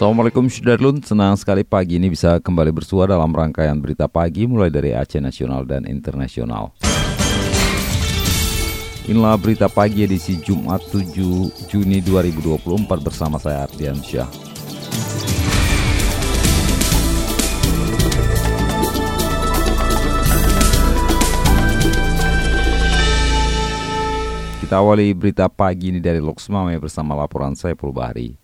Assalamualaikum Sudarlun, senang sekali pagi ini bisa kembali bersua dalam rangkaian berita pagi mulai dari Aceh Nasional dan Internasional. Inilah berita pagi edisi Jumat 7 Juni 2024 bersama saya Ardian Syah. Kita awali berita pagi ini dari Loksmame bersama laporan saya Pulbahari.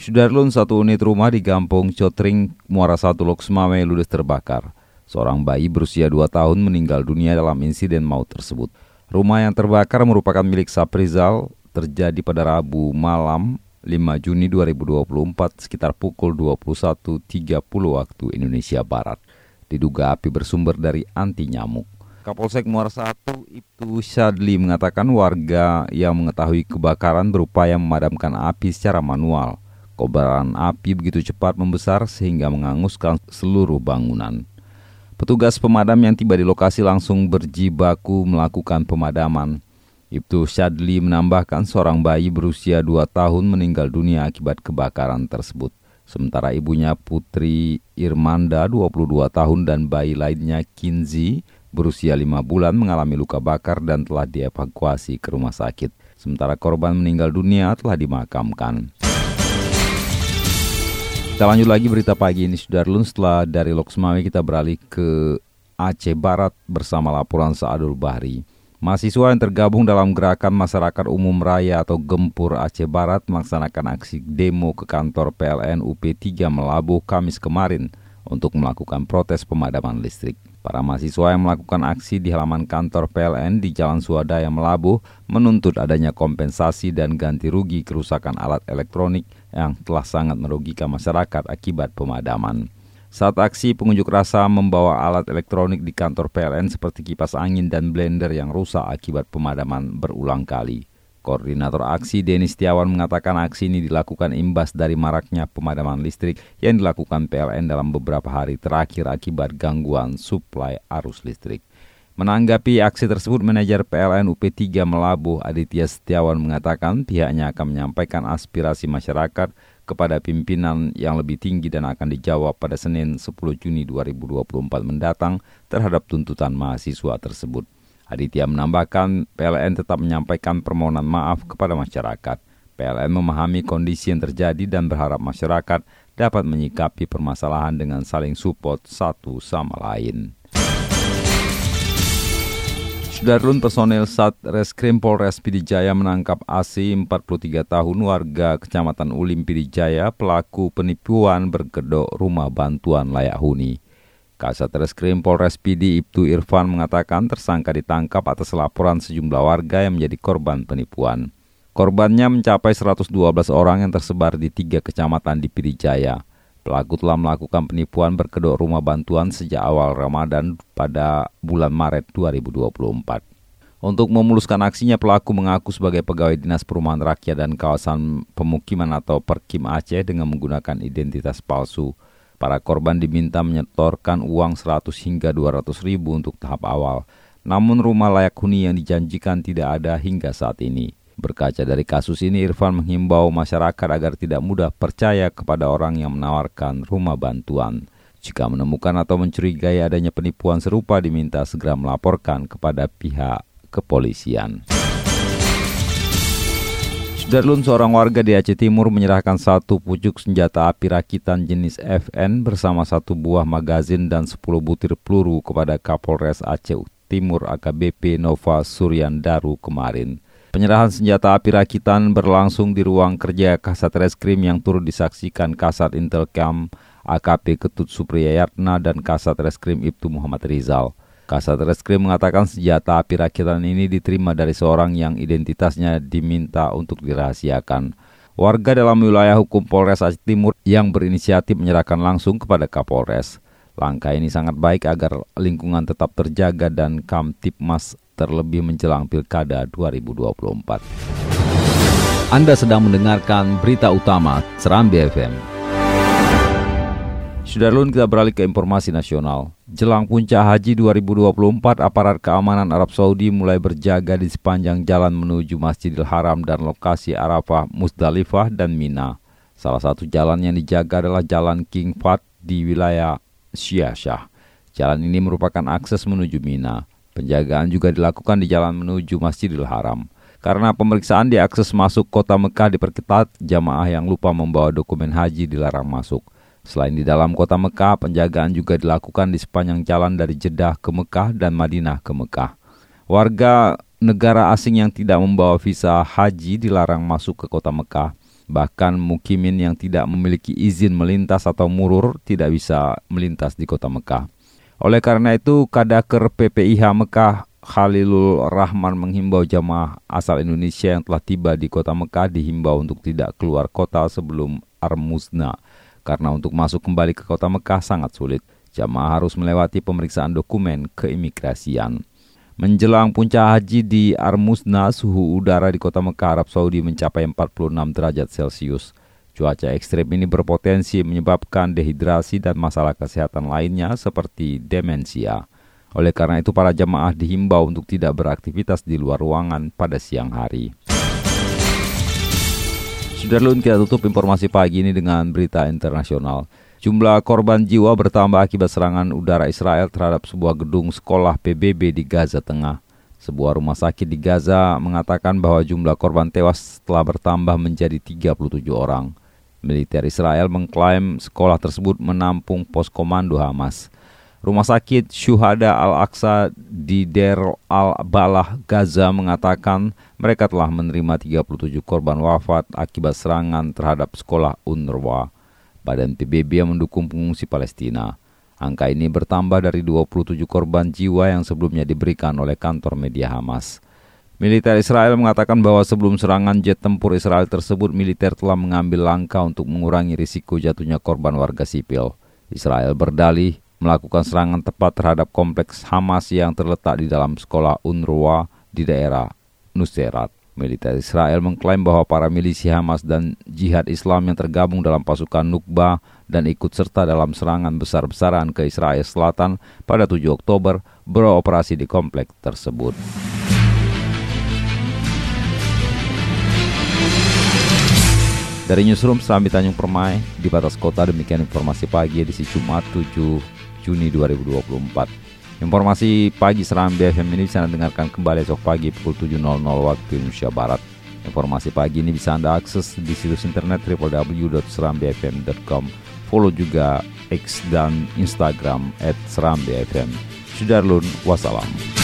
Sudarlun satu unit rumah di Gampung Cotring, Muara Satu Loksmawe ludes terbakar. Seorang bayi berusia 2 tahun meninggal dunia dalam insiden maut tersebut. Rumah yang terbakar merupakan milik Saprizal, terjadi pada Rabu malam 5 Juni 2024 sekitar pukul 21.30 waktu Indonesia Barat. Diduga api bersumber dari anti nyamuk. Kapolsek Muara Satu Ibtu Syadli mengatakan warga yang mengetahui kebakaran berupaya memadamkan api secara manual. Kobaran api begitu cepat membesar sehingga menghanguskan seluruh bangunan. Petugas pemadam yang tiba di lokasi langsung berjibaku melakukan pemadaman. Ibtu Syadli menambahkan seorang bayi berusia 2 tahun meninggal dunia akibat kebakaran tersebut. Sementara ibunya Putri Irmanda 22 tahun dan bayi lainnya Kinzi berusia 5 bulan mengalami luka bakar dan telah dievakuasi ke rumah sakit. Sementara korban meninggal dunia telah dimakamkan. Kita lanjut lagi berita pagi ini Sudarlun setelah dari Loksmawi kita beralih ke Aceh Barat bersama laporan Saadul Bahri. Mahasiswa yang tergabung dalam gerakan masyarakat umum raya atau Gempur Aceh Barat melaksanakan aksi demo ke kantor PLN UP3 Melabuh Kamis kemarin untuk melakukan protes pemadaman listrik. Para mahasiswa yang melakukan aksi di halaman kantor PLN di Jalan Swadaya Melabuh menuntut adanya kompensasi dan ganti rugi kerusakan alat elektronik yang telah sangat merugikan masyarakat akibat pemadaman. Saat aksi, pengunjuk rasa membawa alat elektronik di kantor PLN seperti kipas angin dan blender yang rusak akibat pemadaman berulang kali. Koordinator aksi Denny Setiawan mengatakan aksi ini dilakukan imbas dari maraknya pemadaman listrik yang dilakukan PLN dalam beberapa hari terakhir akibat gangguan suplai arus listrik. Menanggapi aksi tersebut, manajer PLN UP3 Melabuh Aditya Setiawan mengatakan pihaknya akan menyampaikan aspirasi masyarakat kepada pimpinan yang lebih tinggi dan akan dijawab pada Senin 10 Juni 2024 mendatang terhadap tuntutan mahasiswa tersebut. Aditya menambahkan PLN tetap menyampaikan permohonan maaf kepada masyarakat. PLN memahami kondisi yang terjadi dan berharap masyarakat dapat menyikapi permasalahan dengan saling support satu sama lain. Sudarlun personel Satreskrim Polres Pidijaya menangkap AC 43 tahun warga Kecamatan Ulim Pidijaya pelaku penipuan berkedok rumah bantuan layak huni. Kasat Reskrim Polres PD Ibtu Irfan mengatakan tersangka ditangkap atas laporan sejumlah warga yang menjadi korban penipuan. Korbannya mencapai 112 orang yang tersebar di tiga kecamatan di Pidijaya. Pelaku telah melakukan penipuan berkedok rumah bantuan sejak awal Ramadan pada bulan Maret 2024. Untuk memuluskan aksinya, pelaku mengaku sebagai pegawai Dinas Perumahan Rakyat dan Kawasan Pemukiman atau Perkim Aceh dengan menggunakan identitas palsu. Para korban diminta menyetorkan uang 100 hingga 200 ribu untuk tahap awal. Namun rumah layak huni yang dijanjikan tidak ada hingga saat ini. Berkaca dari kasus ini, Irfan menghimbau masyarakat agar tidak mudah percaya kepada orang yang menawarkan rumah bantuan. Jika menemukan atau mencurigai adanya penipuan serupa, diminta segera melaporkan kepada pihak kepolisian. Darlun seorang warga di Aceh Timur menyerahkan satu pucuk senjata api rakitan jenis FN bersama satu buah magazin dan 10 butir peluru kepada Kapolres Aceh Timur AKBP Nova Suryan Daru kemarin. Penyerahan senjata api rakitan berlangsung di ruang kerja Kasat Reskrim yang turut disaksikan Kasat Intelkam AKP Ketut Supriyayatna dan Kasat Reskrim Ibtu Muhammad Rizal. Kasat Reskrim mengatakan senjata api rakitan ini diterima dari seorang yang identitasnya diminta untuk dirahasiakan. Warga dalam wilayah hukum Polres Aceh Timur yang berinisiatif menyerahkan langsung kepada Kapolres. Langkah ini sangat baik agar lingkungan tetap terjaga dan Kamtipmas terlebih menjelang Pilkada 2024. Anda sedang mendengarkan berita utama Serambi FM. Sudah kita beralih ke informasi nasional. Jelang puncak haji 2024, aparat keamanan Arab Saudi mulai berjaga di sepanjang jalan menuju Masjidil Haram dan lokasi Arafah, Musdalifah, dan Mina. Salah satu jalan yang dijaga adalah Jalan King Fahd di wilayah Syiashah. Jalan ini merupakan akses menuju Mina. Penjagaan juga dilakukan di jalan menuju Masjidil Haram. Karena pemeriksaan di akses masuk kota Mekah diperketat, jamaah yang lupa membawa dokumen haji dilarang masuk. Selain di dalam kota Mekah, penjagaan juga dilakukan di sepanjang jalan dari Jeddah ke Mekah dan Madinah ke Mekah. Warga negara asing yang tidak membawa visa haji dilarang masuk ke kota Mekah. Bahkan mukimin yang tidak memiliki izin melintas atau murur tidak bisa melintas di kota Mekah. Oleh karena itu, Kadaker PPIH Mekah Khalilul Rahman menghimbau jamaah asal Indonesia yang telah tiba di kota Mekah dihimbau untuk tidak keluar kota sebelum Armusna karena untuk masuk kembali ke kota Mekah sangat sulit. Jamaah harus melewati pemeriksaan dokumen keimigrasian. Menjelang puncak haji di Armusna, suhu udara di kota Mekah, Arab Saudi mencapai 46 derajat Celcius. Cuaca ekstrim ini berpotensi menyebabkan dehidrasi dan masalah kesehatan lainnya seperti demensia. Oleh karena itu para jamaah dihimbau untuk tidak beraktivitas di luar ruangan pada siang hari. Sudarlun kita tutup informasi pagi ini dengan berita internasional. Jumlah korban jiwa bertambah akibat serangan udara Israel terhadap sebuah gedung sekolah PBB di Gaza Tengah. Sebuah rumah sakit di Gaza mengatakan bahwa jumlah korban tewas telah bertambah menjadi 37 orang. Militer Israel mengklaim sekolah tersebut menampung pos komando Hamas. Rumah sakit Syuhada Al-Aqsa di Der Al-Balah, Gaza mengatakan mereka telah menerima 37 korban wafat akibat serangan terhadap sekolah UNRWA, badan PBB yang mendukung pengungsi Palestina. Angka ini bertambah dari 27 korban jiwa yang sebelumnya diberikan oleh kantor media Hamas. Militer Israel mengatakan bahwa sebelum serangan jet tempur Israel tersebut, militer telah mengambil langkah untuk mengurangi risiko jatuhnya korban warga sipil. Israel berdalih melakukan serangan tepat terhadap kompleks Hamas yang terletak di dalam sekolah UNRWA di daerah Nusairat. Militer Israel mengklaim bahwa para milisi Hamas dan jihad Islam yang tergabung dalam pasukan Nukba dan ikut serta dalam serangan besar-besaran ke Israel Selatan pada 7 Oktober beroperasi di kompleks tersebut. Dari Newsroom Serambi Tanjung Permai, di batas kota demikian informasi pagi edisi Jumat 7 Juni 2024. Informasi pagi Seram BFM ini bisa Anda dengarkan kembali esok pagi pukul 7.00 waktu Indonesia Barat. Informasi pagi ini bisa Anda akses di situs internet www.serambfm.com. Follow juga X dan Instagram at Seram BFM. Sudarlun, wassalam.